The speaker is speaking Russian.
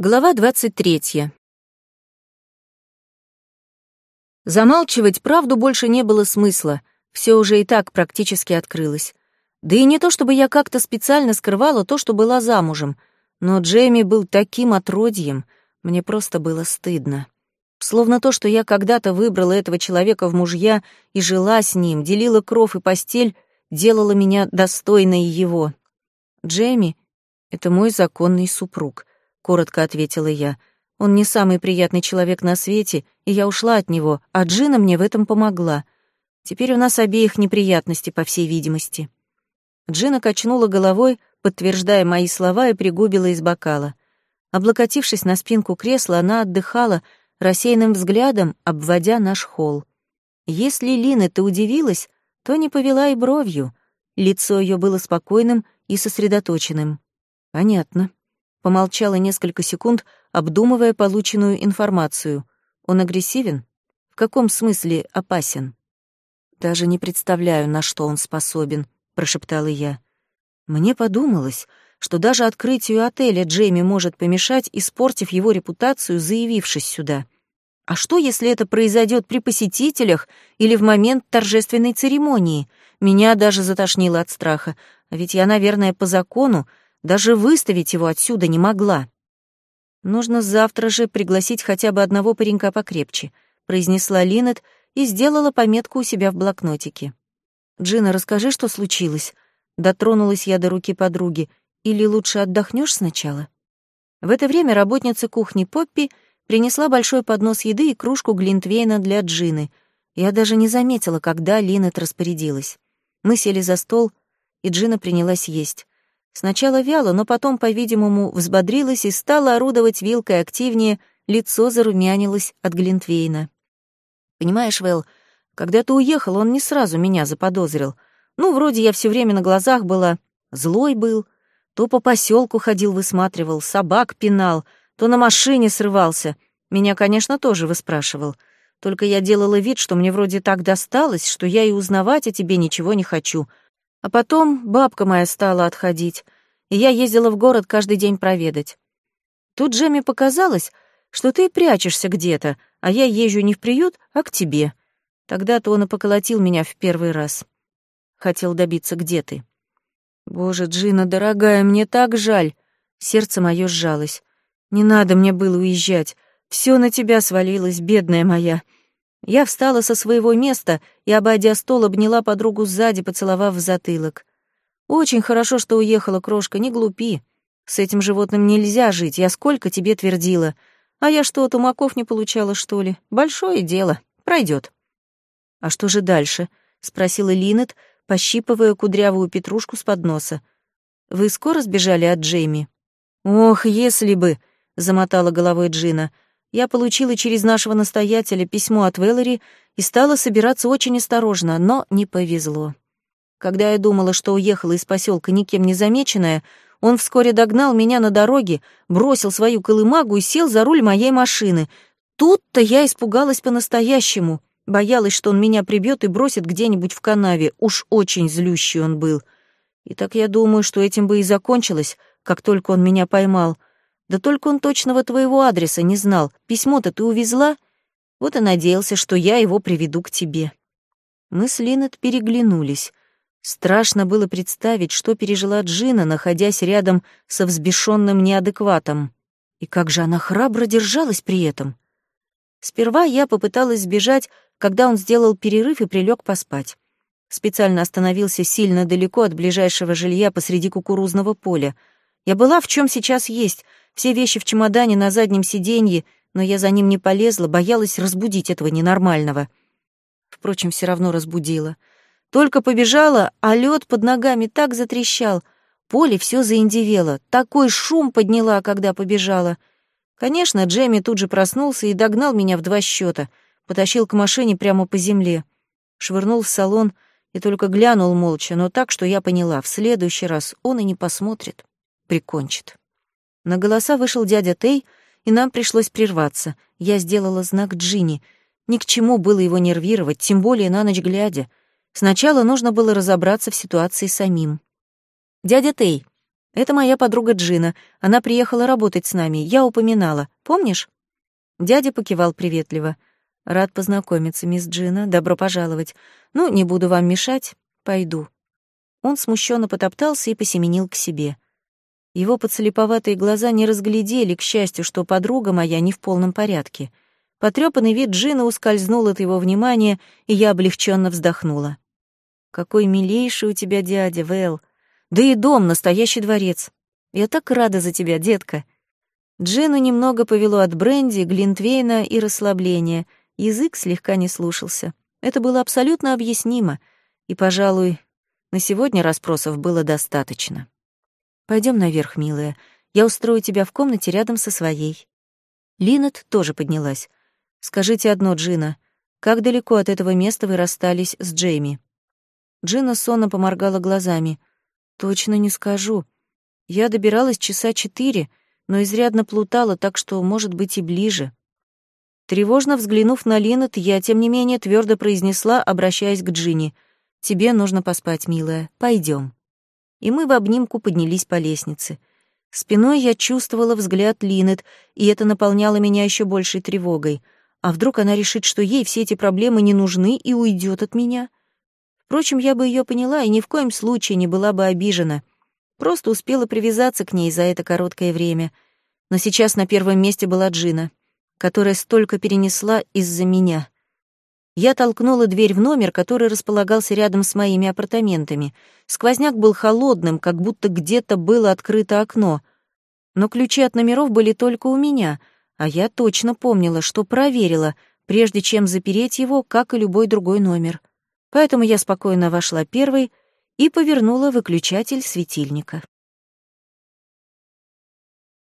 Глава 23. Замалчивать правду больше не было смысла, все уже и так практически открылось. Да и не то, чтобы я как-то специально скрывала то, что была замужем, но Джейми был таким отродьем, мне просто было стыдно. Словно то, что я когда-то выбрала этого человека в мужья и жила с ним, делила кров и постель, делало меня достойной его. Джейми — это мой законный супруг коротко ответила я. Он не самый приятный человек на свете, и я ушла от него, а Джина мне в этом помогла. Теперь у нас обеих неприятности, по всей видимости. Джина качнула головой, подтверждая мои слова, и пригубила из бокала. Облокотившись на спинку кресла, она отдыхала, рассеянным взглядом обводя наш холл. Если Лина ты удивилась, то не повела и бровью. Лицо ее было спокойным и сосредоточенным. Понятно. Помолчала несколько секунд, обдумывая полученную информацию. Он агрессивен? В каком смысле опасен? Даже не представляю, на что он способен, прошептала я. Мне подумалось, что даже открытию отеля Джейми может помешать, испортив его репутацию, заявившись сюда. А что, если это произойдет при посетителях или в момент торжественной церемонии? Меня даже затошнило от страха, а ведь я, наверное, по закону даже выставить его отсюда не могла. «Нужно завтра же пригласить хотя бы одного паренька покрепче», произнесла Линет и сделала пометку у себя в блокнотике. «Джина, расскажи, что случилось?» Дотронулась я до руки подруги. «Или лучше отдохнешь сначала?» В это время работница кухни Поппи принесла большой поднос еды и кружку глинтвейна для Джины. Я даже не заметила, когда Линет распорядилась. Мы сели за стол, и Джина принялась есть. Сначала вяло, но потом, по-видимому, взбодрилась и стала орудовать вилкой активнее, лицо зарумянилось от Глинтвейна. «Понимаешь, Вэл, когда ты уехал, он не сразу меня заподозрил. Ну, вроде я все время на глазах была, злой был, то по поселку ходил, высматривал, собак пинал, то на машине срывался. Меня, конечно, тоже выспрашивал. Только я делала вид, что мне вроде так досталось, что я и узнавать о тебе ничего не хочу, а потом бабка моя стала отходить, и я ездила в город каждый день проведать. Тут Джемми показалось, что ты прячешься где-то, а я езжу не в приют, а к тебе. Тогда-то он и поколотил меня в первый раз. Хотел добиться, где ты. Боже, Джина, дорогая, мне так жаль. Сердце мое сжалось. Не надо мне было уезжать. Все на тебя свалилось, бедная моя. Я встала со своего места и, обойдя стол, обняла подругу сзади, поцеловав в затылок. «Очень хорошо, что уехала, крошка, не глупи. С этим животным нельзя жить, я сколько тебе твердила. А я что, тумаков не получала, что ли? Большое дело, пройдет. «А что же дальше?» — спросила Линет, пощипывая кудрявую петрушку с подноса. «Вы скоро сбежали от Джейми?» «Ох, если бы!» — замотала головой Джина — я получила через нашего настоятеля письмо от Веллери и стала собираться очень осторожно, но не повезло. Когда я думала, что уехала из поселка никем не замеченная, он вскоре догнал меня на дороге, бросил свою колымагу и сел за руль моей машины. Тут-то я испугалась по-настоящему, боялась, что он меня прибьет и бросит где-нибудь в канаве, уж очень злющий он был. И так я думаю, что этим бы и закончилось, как только он меня поймал — да только он точного твоего адреса не знал. Письмо-то ты увезла? Вот и надеялся, что я его приведу к тебе». Мы с Линет переглянулись. Страшно было представить, что пережила Джина, находясь рядом со взбешенным неадекватом. И как же она храбро держалась при этом. Сперва я попыталась сбежать, когда он сделал перерыв и прилег поспать. Специально остановился сильно далеко от ближайшего жилья посреди кукурузного поля. Я была в чем сейчас есть — все вещи в чемодане на заднем сиденье, но я за ним не полезла, боялась разбудить этого ненормального. Впрочем, все равно разбудила. Только побежала, а лед под ногами так затрещал. Поле все заиндевело, такой шум подняла, когда побежала. Конечно, Джемми тут же проснулся и догнал меня в два счета, потащил к машине прямо по земле. Швырнул в салон и только глянул молча, но так, что я поняла, в следующий раз он и не посмотрит, прикончит. На голоса вышел дядя Тей, и нам пришлось прерваться. Я сделала знак Джинни. Ни к чему было его нервировать, тем более на ночь глядя. Сначала нужно было разобраться в ситуации самим. «Дядя Тей, Это моя подруга Джина. Она приехала работать с нами. Я упоминала. Помнишь?» Дядя покивал приветливо. «Рад познакомиться, мисс Джина. Добро пожаловать. Ну, не буду вам мешать. Пойду». Он смущенно потоптался и посеменил к себе. Его подслеповатые глаза не разглядели, к счастью, что подруга моя не в полном порядке. Потрёпанный вид Джина ускользнул от его внимания, и я облегченно вздохнула. «Какой милейший у тебя дядя, Вэл. Да и дом — настоящий дворец. Я так рада за тебя, детка». Джину немного повело от бренди, глинтвейна и расслабления. Язык слегка не слушался. Это было абсолютно объяснимо. И, пожалуй, на сегодня расспросов было достаточно. Пойдем наверх, милая. Я устрою тебя в комнате рядом со своей». Линет тоже поднялась. «Скажите одно, Джина, как далеко от этого места вы расстались с Джейми?» Джина сонно поморгала глазами. «Точно не скажу. Я добиралась часа четыре, но изрядно плутала, так что, может быть, и ближе». Тревожно взглянув на Линет, я, тем не менее, твердо произнесла, обращаясь к Джинни. «Тебе нужно поспать, милая. Пойдем. И мы в обнимку поднялись по лестнице. Спиной я чувствовала взгляд Линет, и это наполняло меня еще большей тревогой. А вдруг она решит, что ей все эти проблемы не нужны и уйдет от меня? Впрочем, я бы ее поняла и ни в коем случае не была бы обижена. Просто успела привязаться к ней за это короткое время. Но сейчас на первом месте была Джина, которая столько перенесла из-за меня. Я толкнула дверь в номер, который располагался рядом с моими апартаментами. Сквозняк был холодным, как будто где-то было открыто окно. Но ключи от номеров были только у меня, а я точно помнила, что проверила, прежде чем запереть его, как и любой другой номер. Поэтому я спокойно вошла первой и повернула выключатель светильника.